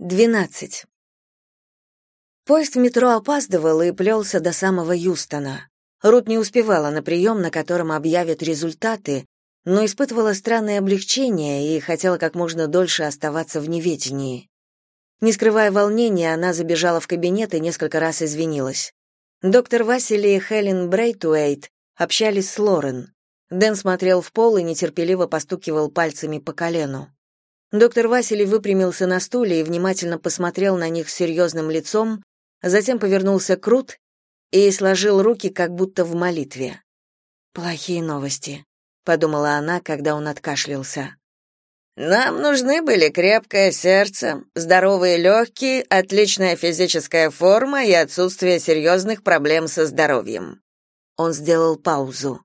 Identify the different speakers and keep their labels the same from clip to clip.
Speaker 1: 12. Поезд в метро опаздывал и плелся до самого Юстона. Рут не успевала на прием, на котором объявят результаты, но испытывала странное облегчение и хотела как можно дольше оставаться в неведении. Не скрывая волнения, она забежала в кабинет и несколько раз извинилась. Доктор Василий и Хелен Брейтуэйт общались с Лорен. Дэн смотрел в пол и нетерпеливо постукивал пальцами по колену. Доктор Василий выпрямился на стуле и внимательно посмотрел на них серьезным лицом, затем повернулся к Рут и сложил руки, как будто в молитве. «Плохие новости», — подумала она, когда он откашлялся.
Speaker 2: «Нам нужны были крепкое сердце, здоровые легкие, отличная физическая форма и отсутствие серьезных проблем со здоровьем».
Speaker 1: Он сделал паузу.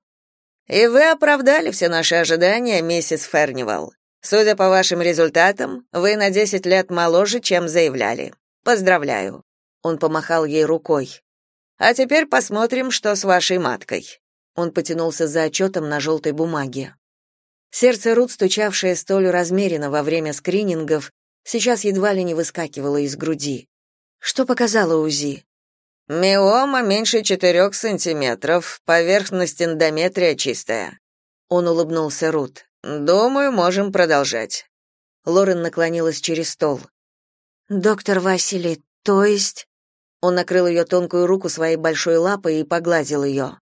Speaker 2: «И вы оправдали все наши ожидания, миссис Фернивал. Судя по вашим результатам, вы на 10 лет моложе, чем заявляли. Поздравляю. Он помахал ей рукой. А теперь посмотрим, что с вашей маткой. Он потянулся за отчетом на желтой бумаге. Сердце Рут, стучавшее столь размеренно во время скринингов, сейчас едва ли не выскакивало из груди. Что показало УЗИ? Миома меньше четырех сантиметров, поверхность эндометрия чистая. Он улыбнулся Рут. Думаю, можем продолжать. Лорен наклонилась через стол.
Speaker 1: Доктор Василий, то есть Он накрыл ее тонкую руку своей большой лапой и погладил ее.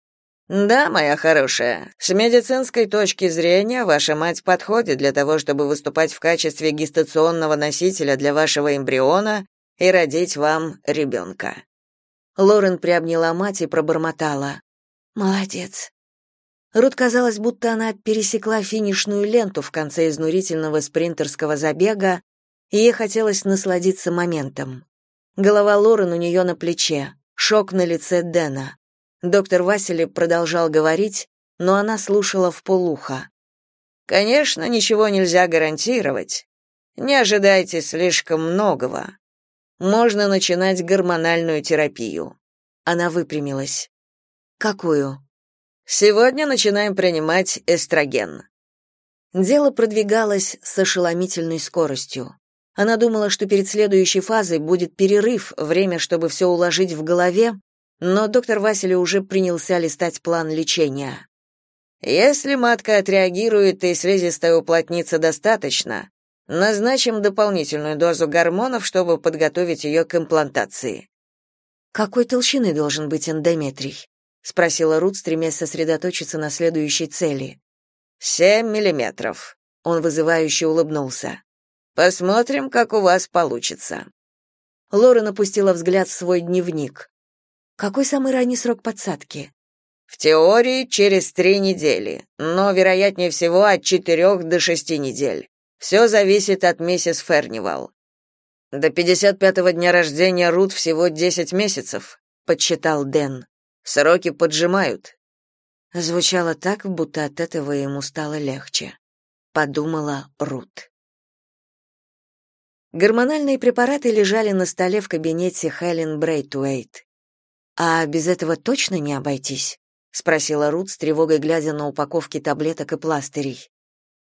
Speaker 2: Да, моя хорошая. С медицинской точки зрения ваша мать подходит для того, чтобы выступать в качестве гестационного носителя для вашего эмбриона и родить вам ребенка».
Speaker 1: Лорен приобняла мать и пробормотала: "Молодец. Рут казалось, будто она пересекла финишную ленту в конце изнурительного спринтерского забега, и ей хотелось насладиться моментом. Голова Лорен у нее на плече, шок на лице Дэна. Доктор Васили продолжал говорить, но она слушала в полухо.
Speaker 2: «Конечно, ничего нельзя гарантировать. Не ожидайте слишком многого. Можно начинать гормональную терапию».
Speaker 1: Она выпрямилась. «Какую?»
Speaker 2: Сегодня начинаем принимать эстроген.
Speaker 1: Дело продвигалось с ошеломительной скоростью. Она думала, что перед следующей фазой будет перерыв, время, чтобы все уложить в голове, но доктор Василий уже принялся листать план лечения.
Speaker 2: Если матка отреагирует и слизистая уплотнится достаточно, назначим дополнительную дозу гормонов, чтобы подготовить ее к имплантации.
Speaker 1: Какой толщины должен быть эндометрий? Спросила Рут, стремясь сосредоточиться на следующей цели.
Speaker 2: «Семь миллиметров». Он вызывающе улыбнулся. Посмотрим, как у вас получится.
Speaker 1: Лора напустила взгляд в свой дневник. Какой самый ранний срок подсадки?
Speaker 2: В теории через три недели, но вероятнее всего от четырех до шести недель. Все зависит от миссис Фернивал. До 55-го дня рождения Рут всего 10 месяцев, подсчитал Дэн. Сроки поджимают.
Speaker 1: Звучало так, будто от этого ему стало легче, подумала Рут. Гормональные препараты лежали на столе в кабинете Хелен Брейтуэйт. А без этого точно не обойтись, спросила Рут с тревогой глядя на упаковки таблеток и пластырей.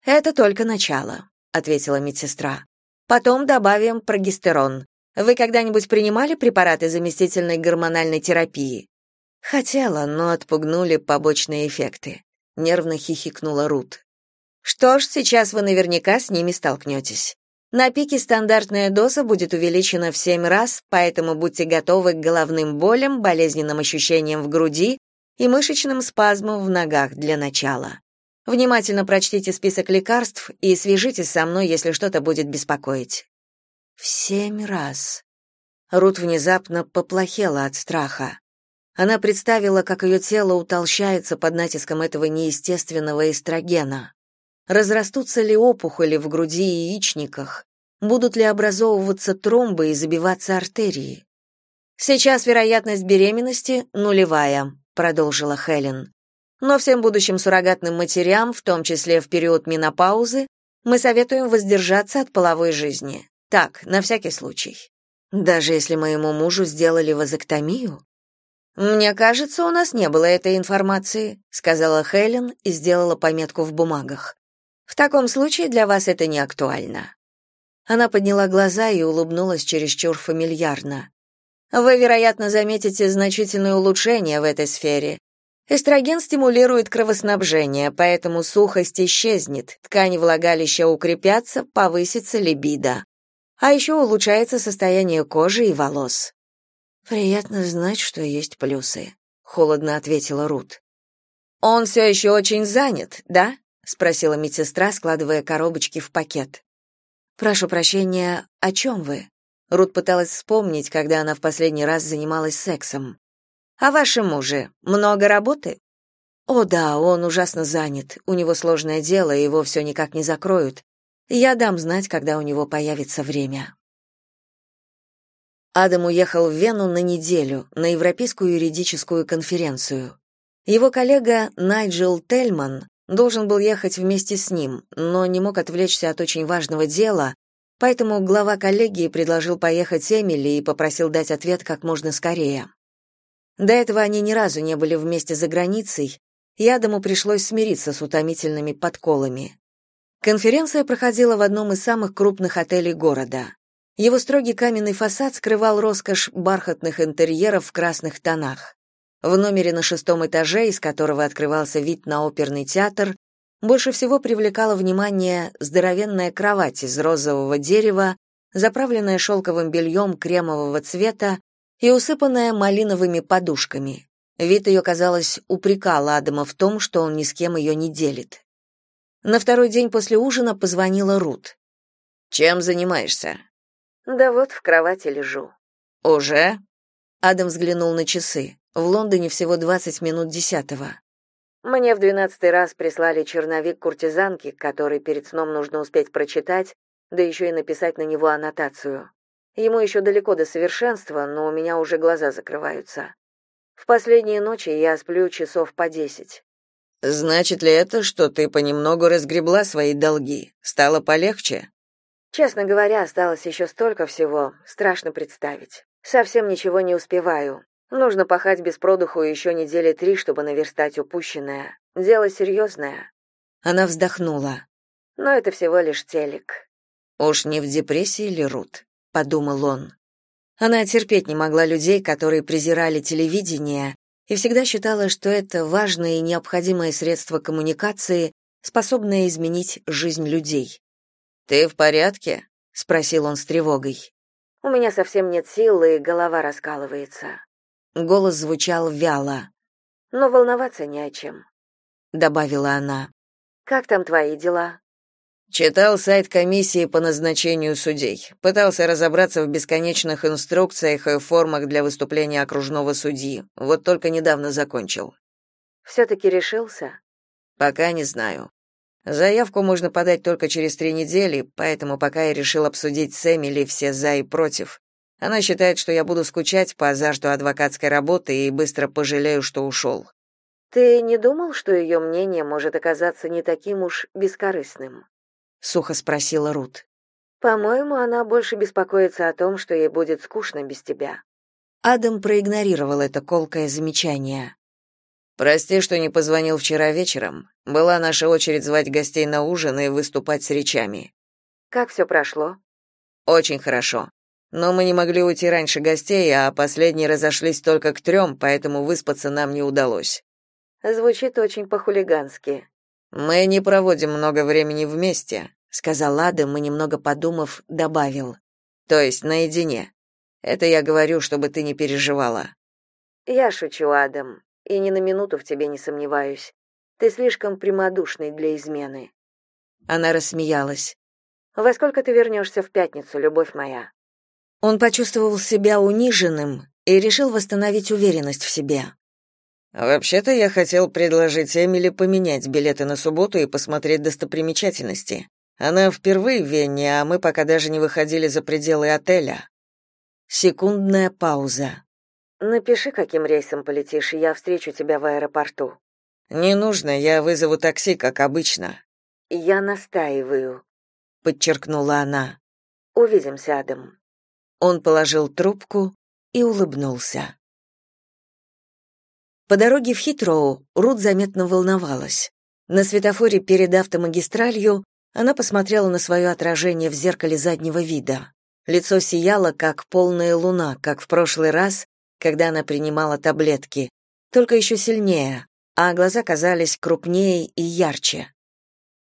Speaker 1: Это только начало, ответила медсестра. Потом добавим прогестерон. Вы когда-нибудь принимали препараты заместительной гормональной терапии? Хотела, но отпугнули побочные эффекты. Нервно хихикнула Рут. Что ж, сейчас вы наверняка с ними столкнетесь. На пике стандартная доза будет увеличена в 7 раз, поэтому будьте готовы к головным болям, болезненным ощущениям в груди и мышечным спазмам в ногах для начала. Внимательно прочтите список лекарств и свяжитесь со мной, если что-то будет беспокоить. В семь раз. Рут внезапно поплохела от страха. Она представила, как ее тело утолщается под натиском этого неестественного эстрогена. Разрастутся ли опухоли в груди и яичниках? Будут ли образовываться тромбы и забиваться артерии? Сейчас вероятность беременности нулевая, продолжила Хелен. Но всем будущим суррогатным матерям, в том числе в период менопаузы, мы советуем воздержаться от половой жизни. Так, на всякий случай. Даже если моему мужу сделали вазоктомию? Мне кажется, у нас не было этой информации, сказала Хелен и сделала пометку в бумагах. В таком случае для вас это не актуально. Она подняла глаза и улыбнулась чересчур фамильярно. Вы, вероятно, заметите значительное улучшение в этой сфере. Эстроген стимулирует кровоснабжение, поэтому сухость исчезнет, ткани влагалища укрепятся, повысится либидо. А еще улучшается состояние кожи и волос. Приятно знать, что есть плюсы, холодно ответила Рут. Он все еще очень занят, да? спросила медсестра, складывая коробочки в пакет. Прошу прощения, о чем вы? Рут пыталась вспомнить, когда она в последний раз занималась сексом. А вашем муже много работы? О да, он ужасно занят. У него сложное дело, его все никак не закроют. Я дам знать, когда у него появится время. Адам уехал в Вену на неделю, на Европейскую юридическую конференцию. Его коллега Найджел Тельман должен был ехать вместе с ним, но не мог отвлечься от очень важного дела, Поэтому глава коллегии предложил поехать Эмили и попросил дать ответ как можно скорее. До этого они ни разу не были вместе за границей, и Адаму пришлось смириться с утомительными подколами. Конференция проходила в одном из самых крупных отелей города. Его строгий каменный фасад скрывал роскошь бархатных интерьеров в красных тонах. В номере на шестом этаже, из которого открывался вид на оперный театр, больше всего привлекала внимание здоровенная кровать из розового дерева, заправленная шелковым бельем кремового цвета и усыпанная малиновыми подушками. Вид ее, казалось, упрекал Адама в том, что он ни с кем ее не делит. На второй день после ужина позвонила Рут. «Чем занимаешься?» «Да вот, в кровати лежу». «Уже?» Адам взглянул на часы. В Лондоне всего 20 минут десятого. Мне в двенадцатый раз прислали черновик куртизанки, который перед сном нужно успеть прочитать, да еще и написать на него аннотацию. Ему еще далеко до совершенства, но у меня уже глаза закрываются. В последние ночи я сплю часов по десять. Значит ли это, что ты понемногу разгребла свои долги? Стало полегче? Честно говоря, осталось еще столько всего, страшно представить. Совсем ничего не успеваю. Нужно пахать без продуху еще недели три, чтобы наверстать упущенное. Дело серьезное». Она вздохнула. Но это всего лишь телек. Уж не в депрессии ли Рут, подумал он. Она терпеть не могла людей, которые презирали телевидение, и всегда считала, что это важное и необходимое средство коммуникации, способное изменить жизнь людей. Ты в порядке? спросил он с тревогой. У меня совсем нет сил, и голова раскалывается. Голос звучал вяло. Но волноваться не о чем, добавила она. Как там твои дела? Читал сайт комиссии по назначению судей. Пытался разобраться в бесконечных инструкциях и формах для выступления окружного судьи. Вот только недавно закончил. «Все-таки решился? Пока не знаю. Заявку можно подать только через три недели, поэтому пока я решил обсудить с Эмили все за и против. Она считает, что я буду скучать по азарту адвокатской работы и быстро пожалею, что ушел. Ты не думал, что ее мнение может оказаться не таким уж бескорыстным? сухо спросила Рут. По-моему, она больше беспокоится о том, что ей будет скучно без тебя. Адам проигнорировал это колкое замечание. Прости, что не позвонил вчера вечером. Была наша очередь звать гостей на ужин и выступать с речами. Как все прошло? Очень хорошо. Но мы не могли уйти раньше гостей, а последние разошлись только к трем, поэтому выспаться нам не удалось. Звучит очень по-хулигански. Мы не проводим много времени вместе, сказал Адам и немного подумав, добавил. То есть наедине. Это я говорю, чтобы ты не переживала. Я шучу, Адам, и ни на минуту в тебе не сомневаюсь. Ты слишком прямодушный для измены. Она рассмеялась. Во сколько ты вернешься в пятницу, любовь моя? Он почувствовал себя униженным и решил восстановить уверенность в себе. Вообще-то я хотел предложить Эмили поменять билеты на субботу и посмотреть достопримечательности. Она впервые в Вене, а мы пока даже не выходили за пределы отеля. Секундная пауза. Напиши, каким рейсом полетишь, и я встречу тебя в аэропорту. Не нужно, я вызову такси, как обычно. Я настаиваю, подчеркнула она. Увидимся, Адам. Он положил трубку и улыбнулся. По дороге в Хитроу Рут заметно волновалась. На светофоре перед автомагистралью Она посмотрела на свое отражение в зеркале заднего вида. Лицо сияло, как полная луна, как в прошлый раз, когда она принимала таблетки, только еще сильнее, а глаза казались крупнее и ярче.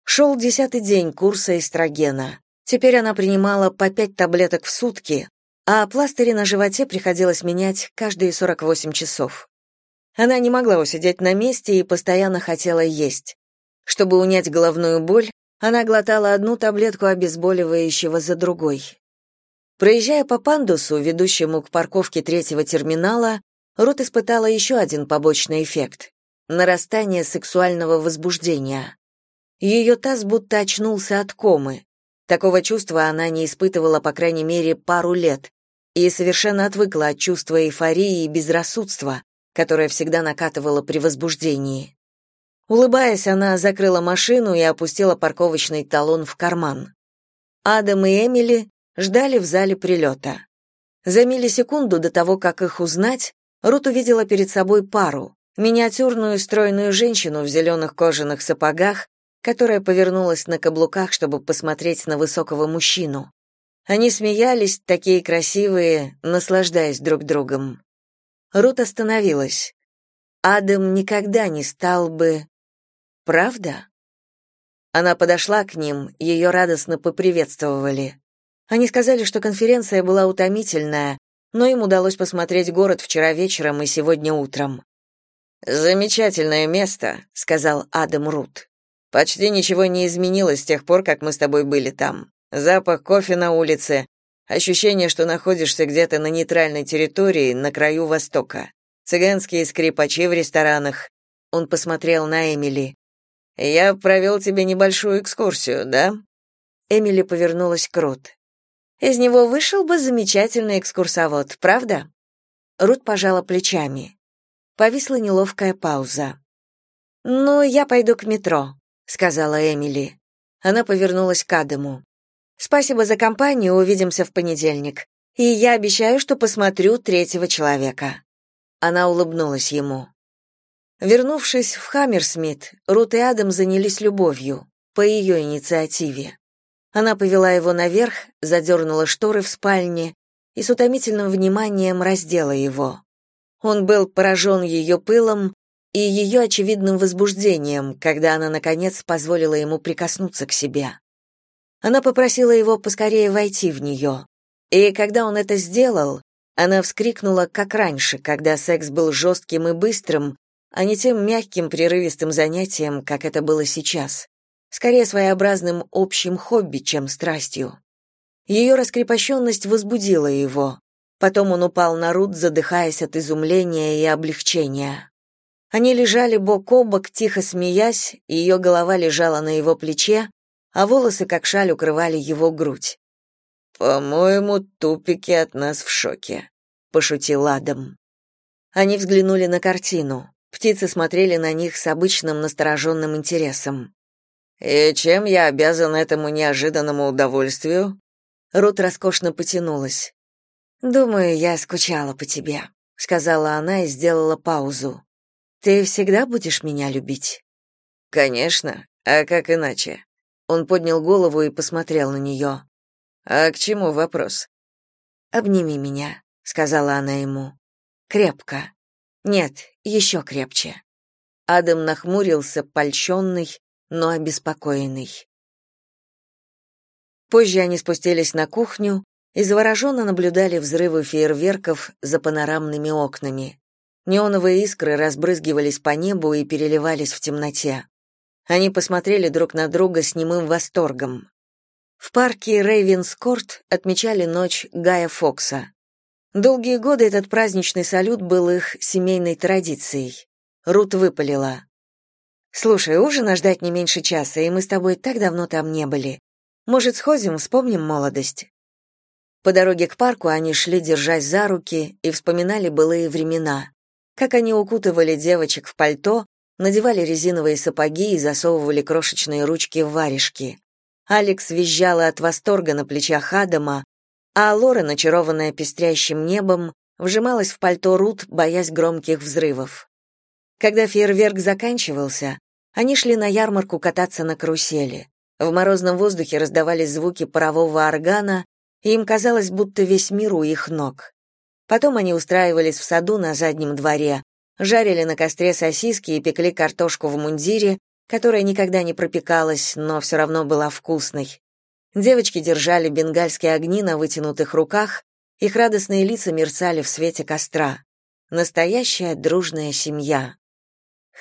Speaker 1: Шел десятый день курса эстрогена. Теперь она принимала по пять таблеток в сутки, а пластыри на животе приходилось менять каждые 48 часов. Она не могла усидеть на месте и постоянно хотела есть. Чтобы унять головную боль, она глотала одну таблетку обезболивающего за другой. Проезжая по пандусу, ведущему к парковке третьего терминала, Рут испытала еще один побочный эффект — нарастание сексуального возбуждения. Ее таз будто очнулся от комы. Такого чувства она не испытывала, по крайней мере, пару лет, и совершенно отвыкла от чувства эйфории и безрассудства, которое всегда накатывало при возбуждении. Улыбаясь, она закрыла машину и опустила парковочный талон в карман. Адам и Эмили ждали в зале прилета. За миллисекунду до того, как их узнать, Рут увидела перед собой пару, миниатюрную стройную женщину в зеленых кожаных сапогах, которая повернулась на каблуках, чтобы посмотреть на высокого мужчину. Они смеялись, такие красивые, наслаждаясь друг другом. Рут остановилась. Адам никогда не стал бы... Правда? Она подошла к ним, ее радостно поприветствовали. Они сказали, что конференция была утомительная, но им удалось посмотреть город вчера вечером и сегодня утром. «Замечательное место», — сказал Адам Рут. «Почти ничего не изменилось с тех пор, как мы с тобой были там. Запах кофе на улице, ощущение, что находишься где-то на нейтральной территории, на краю Востока. Цыганские скрипачи в ресторанах». Он посмотрел на Эмили. «Я провел тебе небольшую экскурсию, да?» Эмили повернулась к Рут. Из него вышел бы замечательный экскурсовод, правда? Рут пожала плечами. Повисла неловкая пауза. «Ну, я пойду к метро», — сказала Эмили. Она повернулась к Адаму. «Спасибо за компанию, увидимся в понедельник. И я обещаю, что посмотрю третьего человека». Она улыбнулась ему. Вернувшись в Хаммерсмит, Рут и Адам занялись любовью, по ее инициативе. Она повела его наверх, задернула шторы в спальне и с утомительным вниманием раздела его. Он был поражен ее пылом и ее очевидным возбуждением, когда она, наконец, позволила ему прикоснуться к себе. Она попросила его поскорее войти в нее, и когда он это сделал, она вскрикнула, как раньше, когда секс был жестким и быстрым, а не тем мягким, прерывистым занятием, как это было сейчас скорее своеобразным общим хобби, чем страстью. Ее раскрепощенность возбудила его. Потом он упал на Рут, задыхаясь от изумления и облегчения. Они лежали бок о бок, тихо смеясь, и ее голова лежала на его плече, а волосы, как шаль, укрывали его грудь. «По-моему, тупики от нас в шоке», — пошутил Адам. Они взглянули на картину. Птицы смотрели на них с обычным настороженным интересом. «И чем я обязан этому неожиданному удовольствию?» Рут роскошно потянулась. «Думаю, я скучала по тебе», — сказала она и сделала паузу. «Ты всегда будешь меня любить?» «Конечно. А как иначе?» Он поднял голову и посмотрел на нее. «А к чему вопрос?» «Обними меня», — сказала она ему. «Крепко. Нет, еще крепче». Адам нахмурился, польщенный, но обеспокоенный. Позже они спустились на кухню и завороженно наблюдали взрывы фейерверков за панорамными окнами. Неоновые искры разбрызгивались по небу и переливались в темноте. Они посмотрели друг на друга с немым восторгом. В парке Рейвенскорт отмечали ночь Гая Фокса. Долгие годы этот праздничный салют был их семейной традицией. Рут выпалила. Слушай, ужина ждать не меньше часа, и мы с тобой так давно там не были. Может, сходим, вспомним молодость. По дороге к парку они шли, держась за руки, и вспоминали былые времена. Как они укутывали девочек в пальто, надевали резиновые сапоги и засовывали крошечные ручки в варежки. Алекс визжала от восторга на плечах Адама, а Лора, начарованная пестрящим небом, вжималась в пальто Рут, боясь громких взрывов. Когда фейерверк заканчивался, они шли на ярмарку кататься на карусели. В морозном воздухе раздавались звуки парового органа, и им казалось, будто весь мир у их ног. Потом они устраивались в саду на заднем дворе, жарили на костре сосиски и пекли картошку в мундире, которая никогда не пропекалась, но все равно была вкусной. Девочки держали бенгальские огни на вытянутых руках, их радостные лица мерцали в свете костра. Настоящая дружная семья.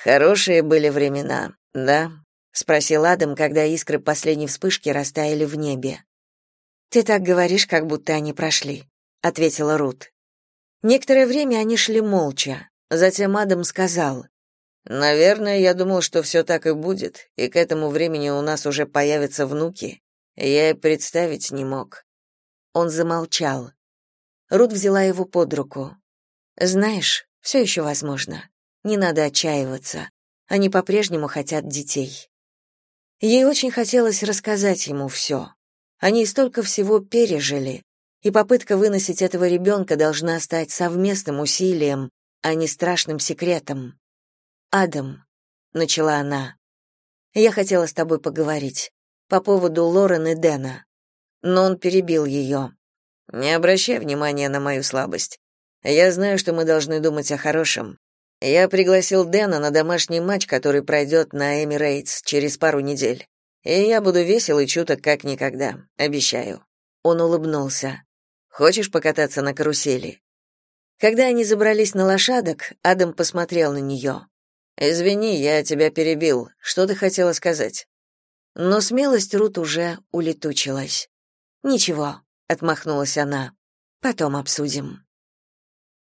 Speaker 1: Хорошие были времена, да? спросил Адам, когда искры последней вспышки растаяли в небе. Ты так говоришь, как будто они прошли, ответила Рут. Некоторое время они шли молча. Затем Адам сказал: "Наверное, я думал, что все так и будет, и к этому времени у нас уже появятся внуки. Я и представить не мог". Он замолчал. Рут взяла его под руку. Знаешь, все еще возможно. Не надо отчаиваться. Они по-прежнему хотят детей. Ей очень хотелось рассказать ему все. Они столько всего пережили, и попытка выносить этого ребенка должна стать совместным усилием, а не страшным секретом. «Адам», — начала она, — «я хотела с тобой поговорить по поводу Лорен и Дэна». Но он перебил ее. «Не обращай внимания на мою слабость. Я знаю, что мы должны думать о хорошем. Я пригласил Дэна на домашний матч, который пройдет на Эмирейтс через пару недель. И я буду весел и чуток как никогда, обещаю. Он улыбнулся. Хочешь покататься на карусели? Когда они забрались на лошадок, Адам посмотрел на нее. Извини, я тебя перебил. Что ты хотела сказать? Но смелость Рут уже улетучилась. Ничего, отмахнулась она. Потом обсудим.